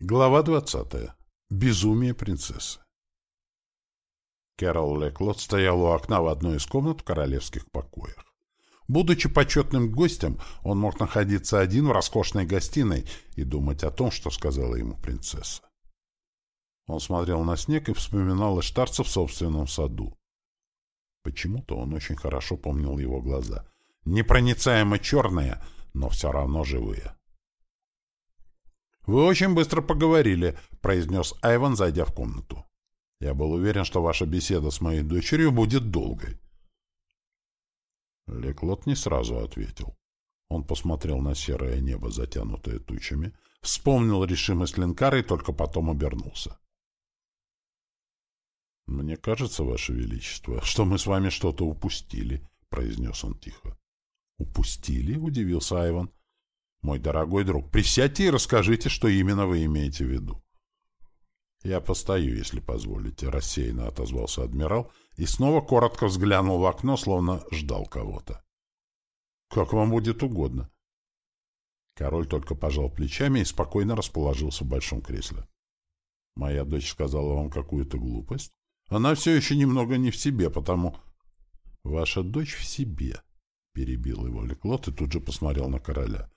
Глава 20. Безумие принцессы. Кэрол Леклот стоял у окна в одной из комнат в королевских покоях. Будучи почетным гостем, он мог находиться один в роскошной гостиной и думать о том, что сказала ему принцесса. Он смотрел на снег и вспоминал Эштарца в собственном саду. Почему-то он очень хорошо помнил его глаза. Непроницаемо черные, но все равно живые. «Вы очень быстро поговорили», — произнес Айван, зайдя в комнату. «Я был уверен, что ваша беседа с моей дочерью будет долгой». Леклот не сразу ответил. Он посмотрел на серое небо, затянутое тучами, вспомнил решимость Ленкара и только потом обернулся. «Мне кажется, Ваше Величество, что мы с вами что-то упустили», — произнес он тихо. «Упустили?» — удивился Айван. Мой дорогой друг, присядьте и расскажите, что именно вы имеете в виду. Я постою, если позволите, рассеянно отозвался адмирал и снова коротко взглянул в окно, словно ждал кого-то. Как вам будет угодно. Король только пожал плечами и спокойно расположился в большом кресле. Моя дочь сказала вам какую-то глупость. Она все еще немного не в себе, потому... Ваша дочь в себе, — перебил его Леклот и тут же посмотрел на короля.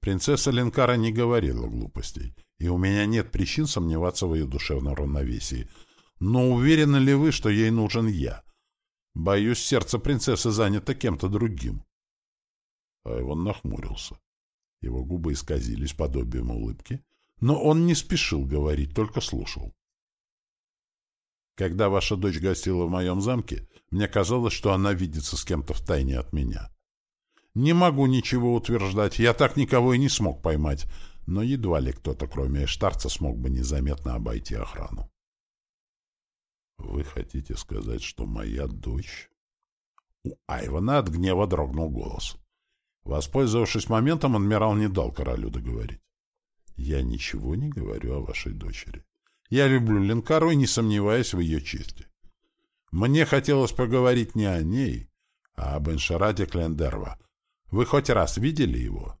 Принцесса Ленкара не говорила глупостей, и у меня нет причин сомневаться в ее душевном равновесии. Но уверены ли вы, что ей нужен я? Боюсь, сердце принцессы занято кем-то другим. Айвон нахмурился. Его губы исказились подобием улыбки, но он не спешил говорить, только слушал. Когда ваша дочь гостила в моем замке, мне казалось, что она видится с кем-то втайне от меня. Не могу ничего утверждать, я так никого и не смог поймать, но едва ли кто-то, кроме Эштарца, смог бы незаметно обойти охрану. Вы хотите сказать, что моя дочь... У Айвана от гнева дрогнул голос. Воспользовавшись моментом, адмирал не дал королю договорить. Я ничего не говорю о вашей дочери. Я люблю Ленкару и не сомневаюсь в ее чести. Мне хотелось поговорить не о ней, а об Эншараде Клендерва, вы хоть раз видели его?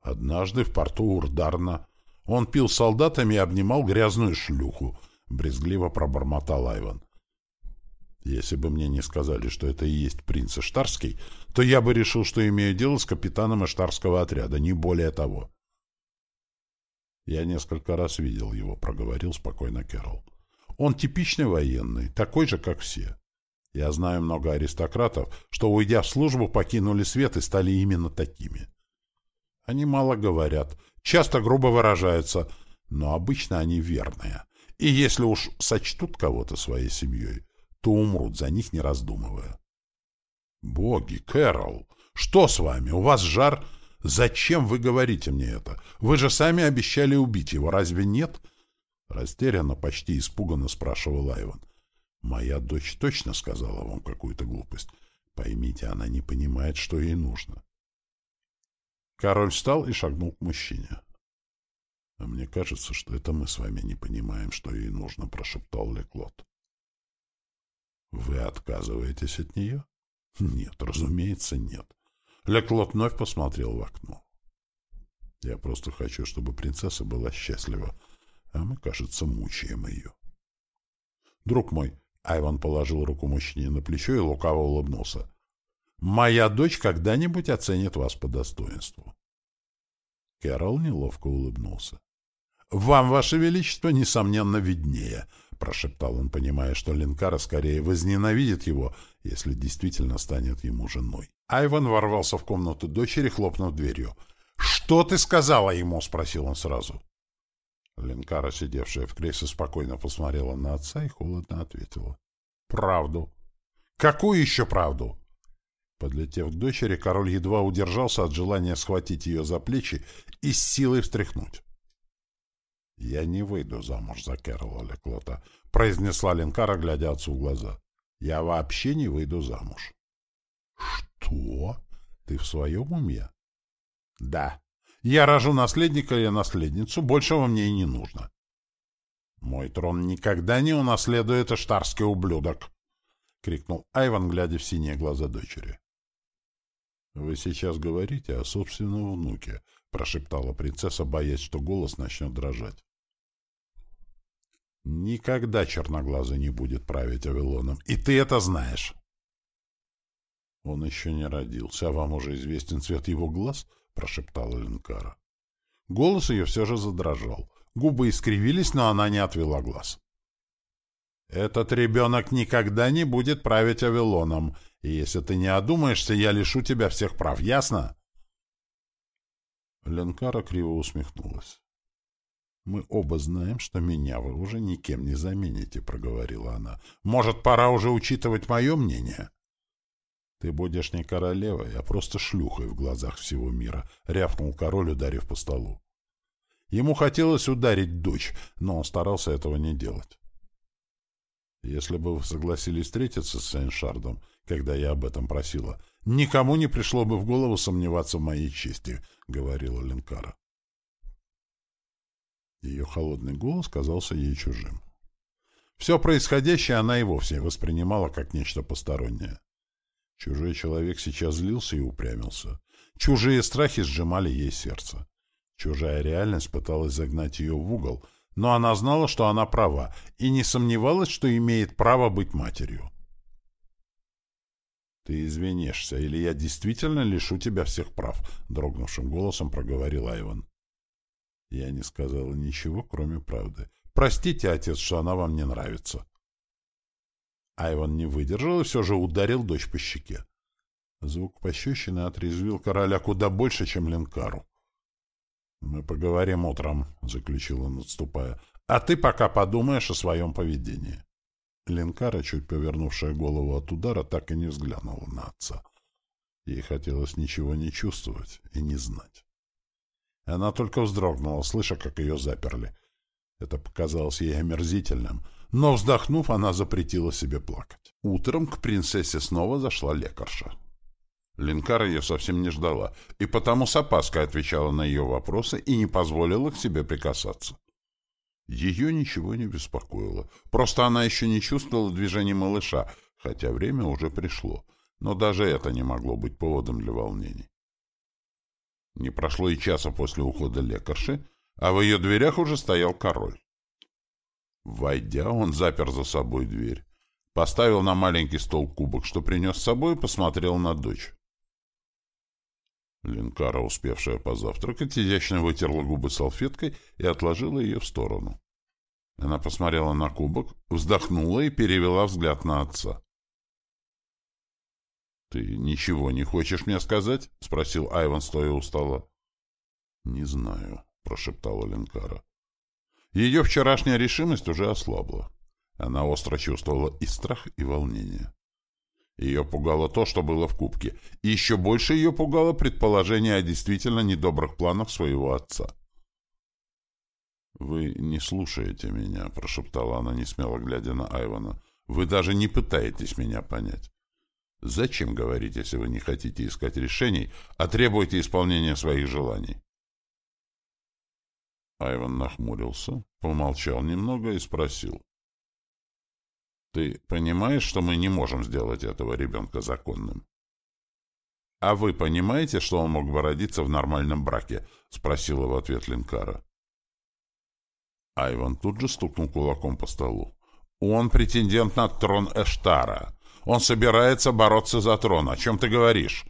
Однажды в порту Урдарна он пил с солдатами и обнимал грязную шлюху, брезгливо пробормотал Айван. Если бы мне не сказали, что это и есть принц Эштарский, то я бы решил, что имею дело с капитаном Эштарского отряда, не более того. Я несколько раз видел его, проговорил спокойно Кэрол. Он типичный военный, такой же, как все. Я знаю много аристократов, что, уйдя в службу, покинули свет и стали именно такими. Они мало говорят, часто грубо выражаются, но обычно они верные. И если уж сочтут кого-то своей семьей, то умрут за них, не раздумывая. «Боги, Кэрол, что с вами? У вас жар? Зачем вы говорите мне это? Вы же сами обещали убить его, разве нет?» Растерянно, почти испуганно спрашивал Айван. Моя дочь точно сказала вам какую-то глупость. Поймите, она не понимает, что ей нужно. Король встал и шагнул к мужчине. — А мне кажется, что это мы с вами не понимаем, что ей нужно, — прошептал Леклот. — Вы отказываетесь от нее? — Нет, разумеется, нет. Леклот вновь посмотрел в окно. — Я просто хочу, чтобы принцесса была счастлива, а мы, кажется, мучаем ее. — Друг мой, Айван положил руку мужчине на плечо и лукаво улыбнулся. «Моя дочь когда-нибудь оценит вас по достоинству». Кэрол неловко улыбнулся. «Вам, Ваше Величество, несомненно, виднее», — прошептал он, понимая, что Линкара скорее возненавидит его, если действительно станет ему женой. Айван ворвался в комнату дочери, хлопнув дверью. «Что ты сказала ему?» — спросил он сразу. Ленкара, сидевшая в кресле, спокойно посмотрела на отца и холодно ответила. «Правду». «Какую еще правду?» Подлетев к дочери, король едва удержался от желания схватить ее за плечи и с силой встряхнуть. «Я не выйду замуж за Кэрола Леклота», — произнесла Ленкара, глядя отцу в глаза. «Я вообще не выйду замуж». «Что? Ты в своем уме?» «Да», я рожу наследника или наследницу, большего мне и не нужно. Мой трон никогда не унаследует эштарский ублюдок, — крикнул Айван, глядя в синие глаза дочери. — Вы сейчас говорите о собственном внуке, прошептала принцесса, боясь, что голос начнет дрожать. Никогда черноглазый не будет править Авилоном, и ты это знаешь. Он еще не родился, а вам уже известен цвет его глаз? Прошептала Ленкара. Голос ее все же задрожал. Губы искривились, но она не отвела глаз. «Этот ребенок никогда не будет править Авилоном, и если ты не одумаешься, я лишу тебя всех прав, ясно?» Ленкара криво усмехнулась. «Мы оба знаем, что меня вы уже никем не замените», — проговорила она. «Может, пора уже учитывать мое мнение?» «Ты будешь не королевой, а просто шлюхой в глазах всего мира», — рявкнул король, ударив по столу. Ему хотелось ударить дочь, но он старался этого не делать. «Если бы вы согласились встретиться с Сейншардом, когда я об этом просила, никому не пришло бы в голову сомневаться в моей чести», — говорила Ленкара. Ее холодный голос казался ей чужим. Все происходящее она и вовсе воспринимала как нечто постороннее. Чужой человек сейчас злился и упрямился. Чужие страхи сжимали ей сердце. Чужая реальность пыталась загнать ее в угол, но она знала, что она права, и не сомневалась, что имеет право быть матерью. «Ты извинишься, или я действительно лишу тебя всех прав», — дрогнувшим голосом проговорил Айван. Я не сказала ничего, кроме правды. «Простите, отец, что она вам не нравится». Айван не выдержал и все же ударил дочь по щеке. Звук пощечины отрезвил короля куда больше, чем Ленкару. «Мы поговорим утром», — заключил он, отступая. «А ты пока подумаешь о своем поведении». Ленкара, чуть повернувшая голову от удара, так и не взглянула на отца. Ей хотелось ничего не чувствовать и не знать. Она только вздрогнула, слыша, как ее заперли. Это показалось ей омерзительным, но, вздохнув, она запретила себе плакать. Утром к принцессе снова зашла лекарша. Линкара ее совсем не ждала, и потому с опаской отвечала на ее вопросы и не позволила к себе прикасаться. Ее ничего не беспокоило. Просто она еще не чувствовала движения малыша, хотя время уже пришло. Но даже это не могло быть поводом для волнений. Не прошло и часа после ухода лекарши, а в ее дверях уже стоял король. Войдя, он запер за собой дверь, поставил на маленький стол кубок, что принес с собой, и посмотрел на дочь. Линкара, успевшая позавтракать, изящно вытерла губы салфеткой и отложила ее в сторону. Она посмотрела на кубок, вздохнула и перевела взгляд на отца. «Ты ничего не хочешь мне сказать?» — спросил Айван, стоя у стола. «Не знаю», — прошептала Ленкара. Ее вчерашняя решимость уже ослабла. Она остро чувствовала и страх, и волнение. Ее пугало то, что было в кубке, и еще больше ее пугало предположение о действительно недобрых планах своего отца. «Вы не слушаете меня», — прошептала она, не смело глядя на Айвана. «Вы даже не пытаетесь меня понять. Зачем говорить, если вы не хотите искать решений, а требуете исполнения своих желаний? Айван нахмурился, помолчал немного и спросил. «Ты понимаешь, что мы не можем сделать этого ребенка законным?» «А вы понимаете, что он мог бы родиться в нормальном браке?» — спросила в ответ Линкара. Айван тут же стукнул кулаком по столу. «Он претендент на трон Эштара. Он собирается бороться за трон. О чем ты говоришь?»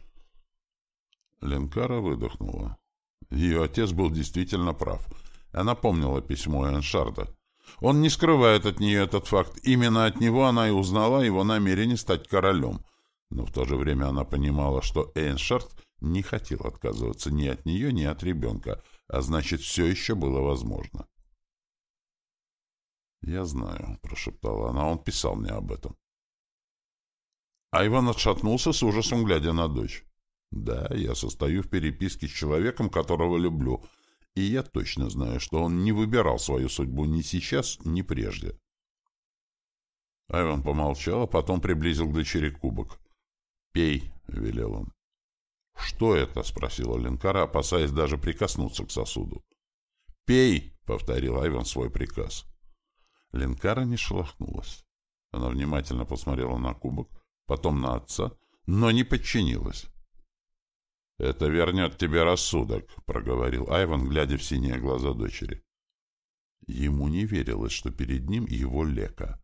Ленкара выдохнула. Ее отец был действительно прав. Она помнила письмо Эншарда. Он не скрывает от нее этот факт. Именно от него она и узнала его намерение стать королем. Но в то же время она понимала, что Эйншард не хотел отказываться ни от нее, ни от ребенка, а значит, все еще было возможно. «Я знаю», — прошептала она, — «он писал мне об этом». А Иван отшатнулся с ужасом, глядя на дочь. «Да, я состою в переписке с человеком, которого люблю, и я точно знаю, что он не выбирал свою судьбу ни сейчас, ни прежде». Айван помолчал, а потом приблизил к дочери кубок. «Пей», — велел он. «Что это?» — спросила Ленкара, опасаясь даже прикоснуться к сосуду. «Пей!» — повторил Айван свой приказ. Ленкара не шелохнулась. Она внимательно посмотрела на кубок, потом на отца, но не подчинилась. «Это вернет тебе рассудок», — проговорил Айван, глядя в синие глаза дочери. Ему не верилось, что перед ним его Лека.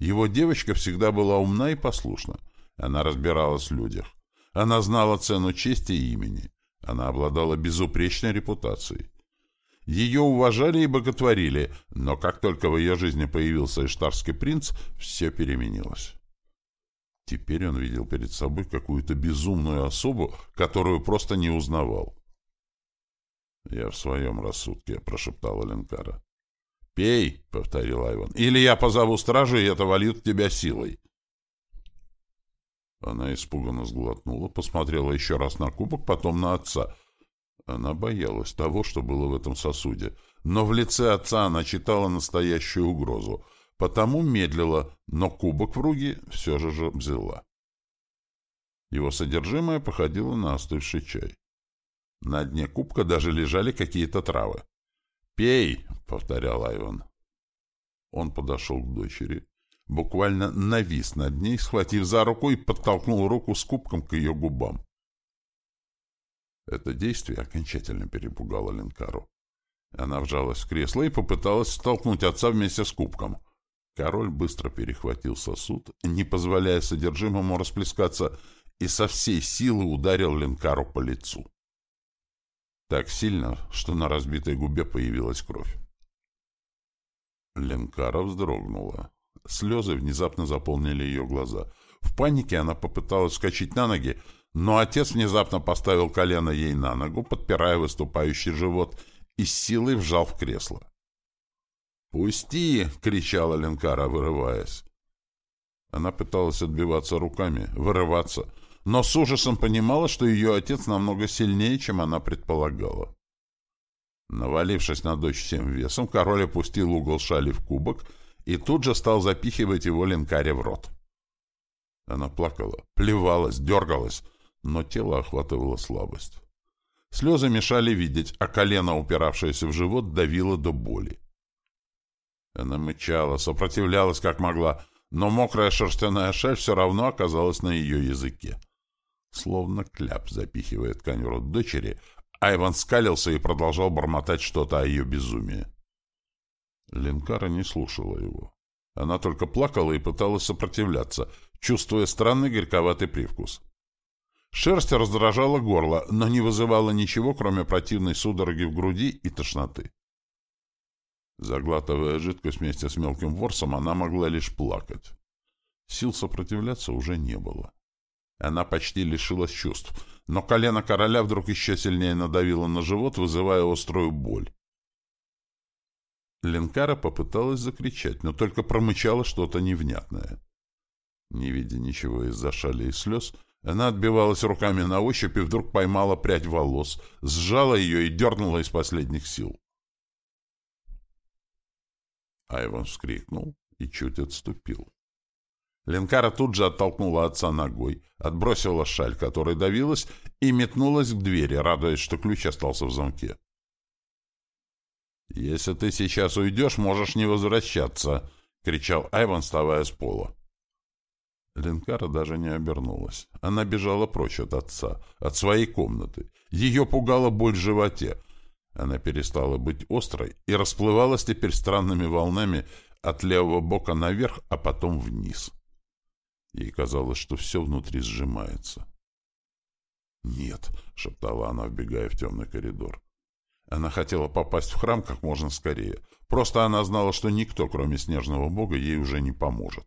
Его девочка всегда была умна и послушна. Она разбиралась в людях. Она знала цену чести и имени. Она обладала безупречной репутацией. Ее уважали и боготворили, но как только в ее жизни появился Иштарский принц, все переменилось. Теперь он видел перед собой какую-то безумную особу, которую просто не узнавал. «Я в своем рассудке», — прошептала Ленкара. «Пей», — повторил Айван, — «или я позову стражу, и это вольют тебя силой». Она испуганно сглотнула, посмотрела еще раз на кубок, потом на отца. Она боялась того, что было в этом сосуде, но в лице отца она читала настоящую угрозу, потому медлила, но кубок в руки все же взяла. Его содержимое походило на остывший чай. На дне кубка даже лежали какие-то травы. «Пей!» — повторял Айван. Он подошел к дочери, буквально навис над ней, схватив за руку и подтолкнул руку с кубком к ее губам. Это действие окончательно перепугало Ленкару. Она вжалась в кресло и попыталась столкнуть отца вместе с кубком. Король быстро перехватил сосуд, не позволяя содержимому расплескаться, и со всей силы ударил Ленкару по лицу. Так сильно, что на разбитой губе появилась кровь. Ленкара вздрогнула. Слезы внезапно заполнили ее глаза. В панике она попыталась вскочить на ноги, но отец внезапно поставил колено ей на ногу, подпирая выступающий живот, и силой вжал в кресло. «Пусти!» — кричала Ленкара, вырываясь. Она пыталась отбиваться руками, вырываться, но с ужасом понимала, что ее отец намного сильнее, чем она предполагала. Навалившись на дочь всем весом, король опустил угол шали в кубок — и тут же стал запихивать его ленкаре в рот. Она плакала, плевалась, дергалась, но тело охватывало слабость. Слезы мешали видеть, а колено, упиравшееся в живот, давило до боли. Она мычала, сопротивлялась как могла, но мокрая шерстяная шаль все равно оказалась на ее языке. Словно кляп запихивая ткань в рот дочери, Айван скалился и продолжал бормотать что-то о ее безумии. Ленкара не слушала его. Она только плакала и пыталась сопротивляться, чувствуя странный горьковатый привкус. Шерсть раздражала горло, но не вызывала ничего, кроме противной судороги в груди и тошноты. Заглатывая жидкость вместе с мелким ворсом, она могла лишь плакать. Сил сопротивляться уже не было. Она почти лишилась чувств, но колено короля вдруг еще сильнее надавило на живот, вызывая острую боль. Ленкара попыталась закричать, но только промычала что-то невнятное. Не видя ничего из-за шали и слез, она отбивалась руками на ощупь и вдруг поймала прядь волос, сжала ее и дернула из последних сил. Айван вскрикнул и чуть отступил. Ленкара тут же оттолкнула отца ногой, отбросила шаль, которой давилась, и метнулась к двери, радуясь, что ключ остался в замке. «Если ты сейчас уйдешь, можешь не возвращаться!» — кричал Айван, вставая с пола. Ленкара даже не обернулась. Она бежала прочь от отца, от своей комнаты. Ее пугала боль в животе. Она перестала быть острой и расплывалась теперь странными волнами от левого бока наверх, а потом вниз. Ей казалось, что все внутри сжимается. «Нет», — шептала она, вбегая в темный коридор. Она хотела попасть в храм как можно скорее. Просто она знала, что никто, кроме снежного бога, ей уже не поможет.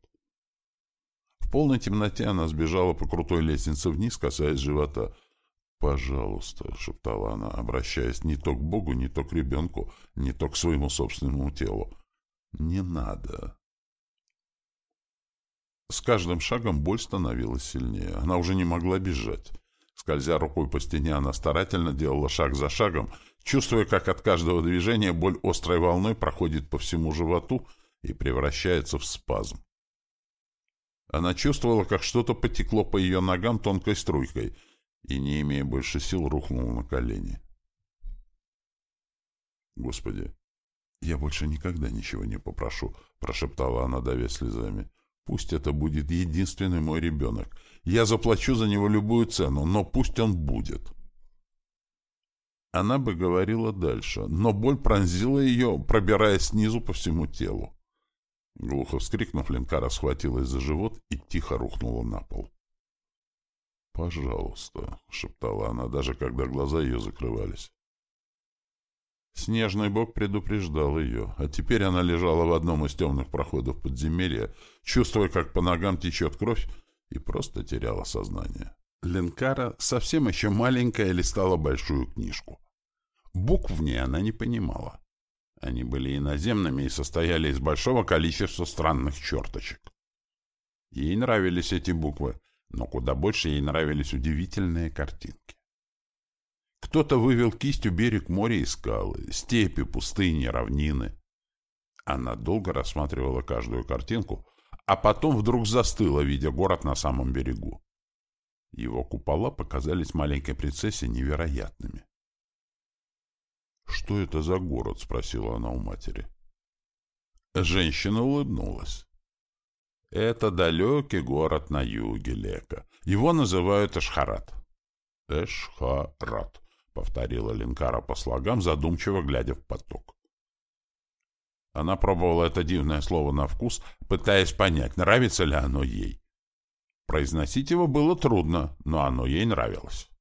В полной темноте она сбежала по крутой лестнице вниз, касаясь живота. «Пожалуйста», — шептала она, обращаясь не то к Богу, не то к ребенку, не то к своему собственному телу. «Не надо». С каждым шагом боль становилась сильнее. Она уже не могла бежать. Скользя рукой по стене, она старательно делала шаг за шагом, чувствуя, как от каждого движения боль острой волной проходит по всему животу и превращается в спазм. Она чувствовала, как что-то потекло по ее ногам тонкой струйкой, и, не имея больше сил, рухнула на колени. «Господи, я больше никогда ничего не попрошу», — прошептала она, давя слезами. «Пусть это будет единственный мой ребенок. Я заплачу за него любую цену, но пусть он будет». Она бы говорила дальше, но боль пронзила ее, пробирая снизу по всему телу. Глухо вскрикнув, Ленкара схватилась за живот и тихо рухнула на пол. «Пожалуйста», — шептала она, даже когда глаза ее закрывались. Снежный бог предупреждал ее, а теперь она лежала в одном из темных проходов подземелья, чувствуя, как по ногам течет кровь, и просто теряла сознание. Ленкара, совсем еще маленькая, листала большую книжку. Букв в ней она не понимала. Они были иноземными и состояли из большого количества странных черточек. Ей нравились эти буквы, но куда больше ей нравились удивительные картинки. Кто-то вывел кистью берег моря и скалы, степи, пустыни, равнины. Она долго рассматривала каждую картинку, а потом вдруг застыла, видя город на самом берегу. Его купола показались маленькой принцессе невероятными. «Что это за город?» — спросила она у матери. Женщина улыбнулась. «Это далекий город на юге Лека. Его называют Эшхарат». «Эшхарат», — повторила Линкара по слогам, задумчиво глядя в поток. Она пробовала это дивное слово на вкус, пытаясь понять, нравится ли оно ей. Произносить его было трудно, но оно ей нравилось.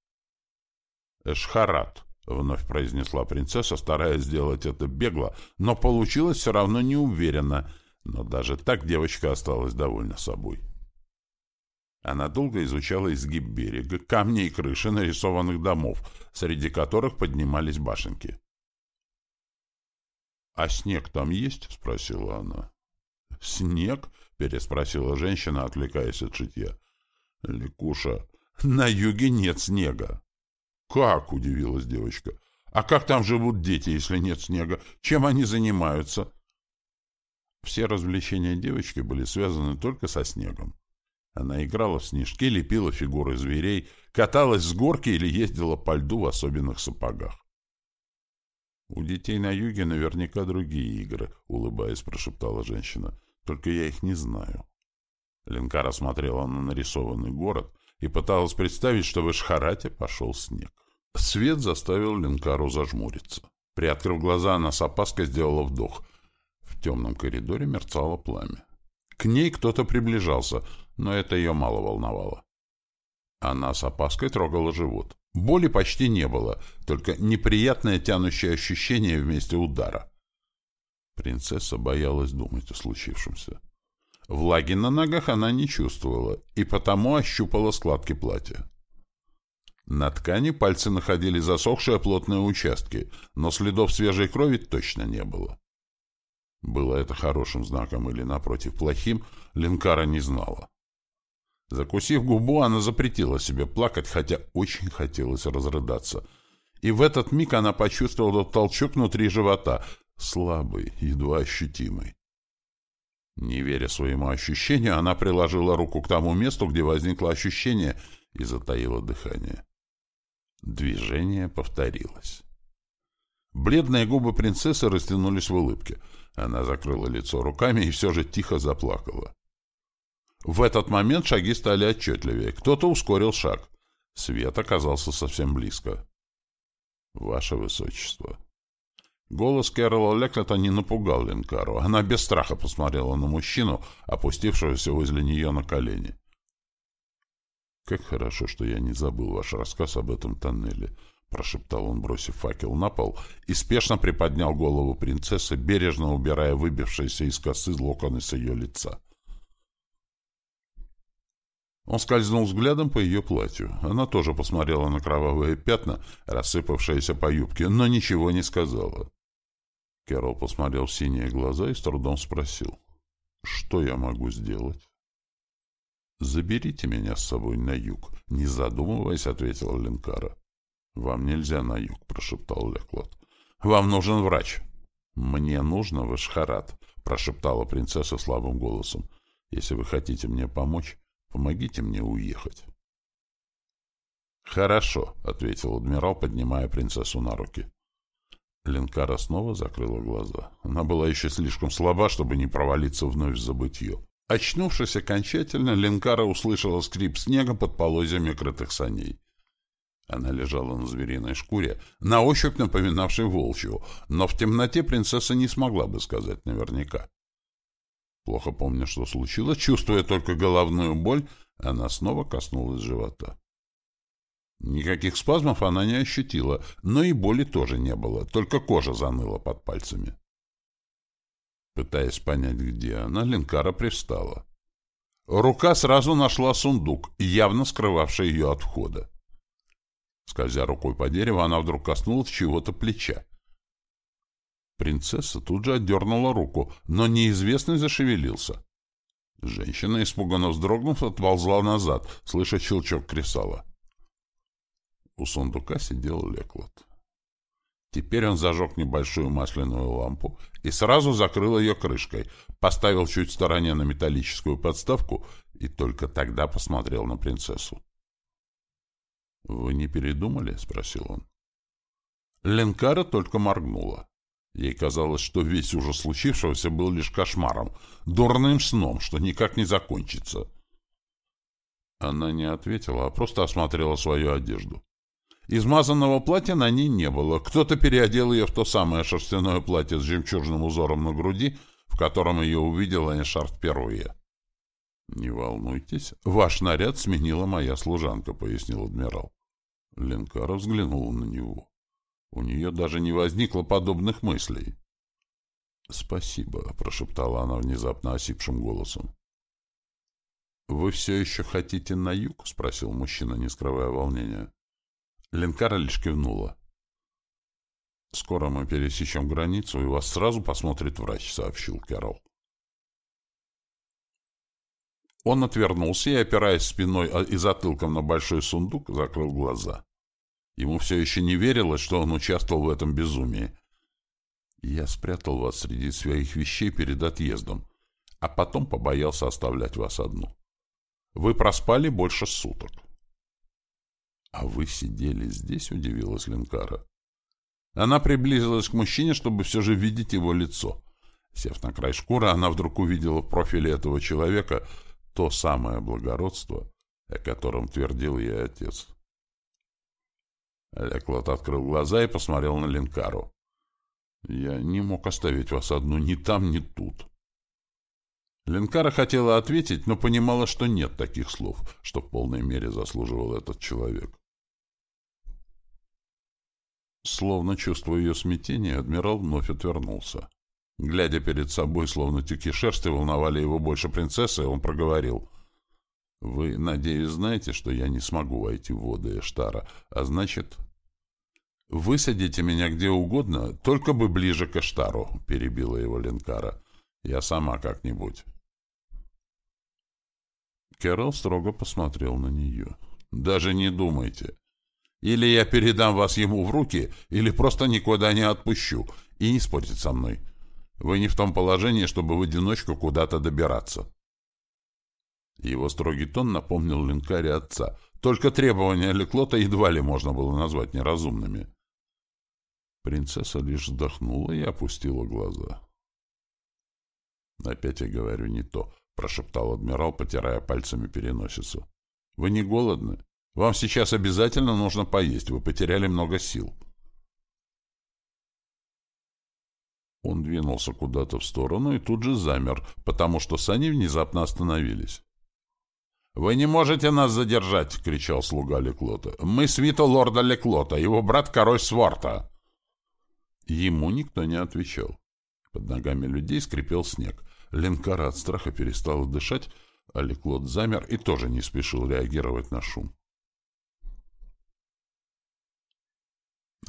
«Эшхарат», — вновь произнесла принцесса, стараясь сделать это бегло, но получилось все равно неуверенно, но даже так девочка осталась довольна собой. Она долго изучала изгиб берега, камни и крыши нарисованных домов, среди которых поднимались башенки. «А снег там есть?» — спросила она. «Снег?» — переспросила женщина, отвлекаясь от шитья. «Ликуша, на юге нет снега». «Как?» — удивилась девочка. «А как там живут дети, если нет снега? Чем они занимаются?» Все развлечения девочки были связаны только со снегом. Она играла в снежки, лепила фигуры зверей, каталась с горки или ездила по льду в особенных сапогах. «У детей на юге наверняка другие игры», — улыбаясь, прошептала женщина. «Только я их не знаю». Ленкара смотрела на нарисованный город и пыталась представить, что в Ишхарате пошел снег. Свет заставил Ленкару зажмуриться. Приоткрыв глаза, она с опаской сделала вдох. В темном коридоре мерцало пламя. К ней кто-то приближался, но это ее мало волновало. Она с опаской трогала живот. Боли почти не было, только неприятное тянущее ощущение вместе удара. Принцесса боялась думать о случившемся. Влаги на ногах она не чувствовала, и потому ощупала складки платья. На ткани пальцы находили засохшие плотные участки, но следов свежей крови точно не было. Было это хорошим знаком или, напротив, плохим, Ленкара не знала. Закусив губу, она запретила себе плакать, хотя очень хотелось разрыдаться. И в этот миг она почувствовала толчок внутри живота, слабый, едва ощутимый. Не веря своему ощущению, она приложила руку к тому месту, где возникло ощущение, и затаила дыхание. Движение повторилось. Бледные губы принцессы растянулись в улыбке. Она закрыла лицо руками и все же тихо заплакала. В этот момент шаги стали отчетливее. Кто-то ускорил шаг. Свет оказался совсем близко. «Ваше Высочество». Голос Кэрола Леклета не напугал Ленкару. Она без страха посмотрела на мужчину, опустившегося возле нее на колени. «Как хорошо, что я не забыл ваш рассказ об этом тоннеле», — прошептал он, бросив факел на пол, и спешно приподнял голову принцессы, бережно убирая выбившиеся из косы локоны с ее лица. Он скользнул взглядом по ее платью. Она тоже посмотрела на кровавые пятна, рассыпавшиеся по юбке, но ничего не сказала. Кэрол посмотрел в синие глаза и с трудом спросил. «Что я могу сделать?» «Заберите меня с собой на юг», — не задумываясь, ответила Ленкара. «Вам нельзя на юг», — прошептал Леклот. «Вам нужен врач». «Мне нужно в Эшхарат», — прошептала принцесса слабым голосом. «Если вы хотите мне помочь, помогите мне уехать». «Хорошо», — ответил адмирал, поднимая принцессу на руки. Ленкара снова закрыла глаза. Она была еще слишком слаба, чтобы не провалиться вновь в забытье. Очнувшись окончательно, Ленкара услышала скрип снега под полозьями крытых саней. Она лежала на звериной шкуре, на ощупь напоминавшей волчью, но в темноте принцесса не смогла бы сказать наверняка. Плохо помня, что случилось, чувствуя только головную боль, она снова коснулась живота. Никаких спазмов она не ощутила, но и боли тоже не было, только кожа заныла под пальцами. Пытаясь понять, где она, Ленкара привстала. Рука сразу нашла сундук, явно скрывавший ее от входа. Скользя рукой по дереву, она вдруг коснулась чего-то плеча. Принцесса тут же отдернула руку, но неизвестный зашевелился. Женщина, испуганно вздрогнув, отползла назад, слыша щелчок кресала. У сундука сидел Леклот. Теперь он зажег небольшую масляную лампу и сразу закрыл ее крышкой, поставил чуть в стороне на металлическую подставку и только тогда посмотрел на принцессу. «Вы не передумали?» — спросил он. Ленкара только моргнула. Ей казалось, что весь ужас случившегося был лишь кошмаром, дурным сном, что никак не закончится. Она не ответила, а просто осмотрела свою одежду. Измазанного платья на ней не было. Кто-то переодел ее в то самое шерстяное платье с жемчужным узором на груди, в котором ее увидела Эншарт впервые. «Не волнуйтесь, ваш наряд сменила моя служанка», — пояснил адмирал. Ленкара взглянула на него. У нее даже не возникло подобных мыслей. «Спасибо», — прошептала она внезапно осипшим голосом. «Вы все еще хотите на юг?» — спросил мужчина, не скрывая волнения. Ленкара лишь кивнула. «Скоро мы пересечем границу, и вас сразу посмотрит врач», — сообщил Кэрол. Он отвернулся и, опираясь спиной и затылком на большой сундук, закрыл глаза. Ему все еще не верилось, что он участвовал в этом безумии. «Я спрятал вас среди своих вещей перед отъездом, а потом побоялся оставлять вас одну. Вы проспали больше суток». «А вы сидели здесь?» — удивилась Ленкара. Она приблизилась к мужчине, чтобы все же видеть его лицо. Сев на край шкуры, она вдруг увидела в профиле этого человека то самое благородство, о котором твердил ей отец. Леклот открыл глаза и посмотрел на Ленкару. «Я не мог оставить вас одну ни там, ни тут». Ленкара хотела ответить, но понимала, что нет таких слов, что в полной мере заслуживал этот человек. Словно чувствуя ее смятение, адмирал вновь отвернулся. Глядя перед собой, словно тюки шерсти волновали его больше принцессы, он проговорил. «Вы, надеюсь, знаете, что я не смогу войти в воды Эштара, а значит...» «Высадите меня где угодно, только бы ближе к Эштару», — перебила его Ленкара. «Я сама как-нибудь». Кэрол строго посмотрел на нее. «Даже не думайте. Или я передам вас ему в руки, или просто никуда не отпущу. И не спорьте со мной. Вы не в том положении, чтобы в одиночку куда-то добираться. Его строгий тон напомнил Линкаре отца. Только требования Леклота едва ли можно было назвать неразумными. Принцесса лишь вздохнула и опустила глаза. «Опять я говорю не то», — прошептал адмирал, потирая пальцами переносицу. «Вы не голодны?» Вам сейчас обязательно нужно поесть, вы потеряли много сил. Он двинулся куда-то в сторону и тут же замер, потому что сани внезапно остановились. «Вы не можете нас задержать!» — кричал слуга Леклота. «Мы свита лорда Леклота, его брат король Сварта!» Ему никто не отвечал. Под ногами людей скрипел снег. Ленкара от страха перестала дышать, а Леклот замер и тоже не спешил реагировать на шум.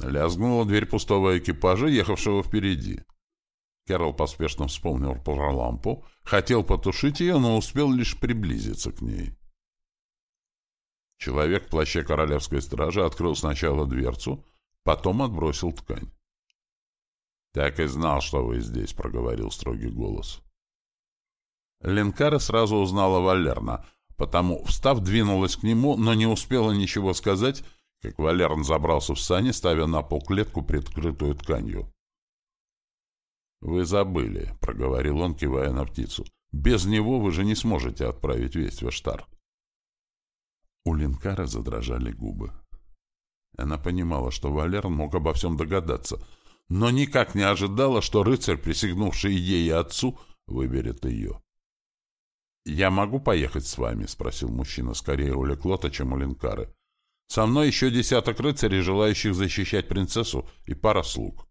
Лязгнула дверь пустого экипажа, ехавшего впереди. Кэрол поспешно вспомнил про лампу, хотел потушить ее, но успел лишь приблизиться к ней. Человек в плаще королевской стражи открыл сначала дверцу, потом отбросил ткань. «Так и знал, что вы здесь», — проговорил строгий голос. Ленкара сразу узнала Валерна, потому, встав, двинулась к нему, но не успела ничего сказать, как Валерн забрался в сани, ставя на пол клетку, предкрытую тканью. «Вы забыли», — проговорил он, кивая на птицу. «Без него вы же не сможете отправить весть в Эштар». У Линкара задрожали губы. Она понимала, что Валерн мог обо всем догадаться, но никак не ожидала, что рыцарь, присягнувший ей и отцу, выберет ее. «Я могу поехать с вами?» — спросил мужчина скорее у Леклота, чем у Линкары. «Со мной еще десяток рыцарей, желающих защищать принцессу, и пара слуг».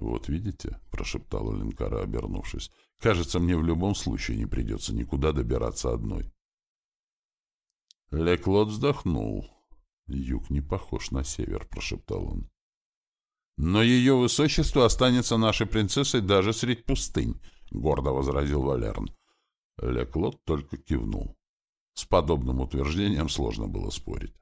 «Вот видите?» — прошептала Линкара, обернувшись. «Кажется, мне в любом случае не придется никуда добираться одной». Леклот вздохнул. «Юг не похож на север», — прошептал он. «Но ее высочество останется нашей принцессой даже средь пустынь», — гордо возразил Валерн. Леклот только кивнул. С подобным утверждением сложно было спорить.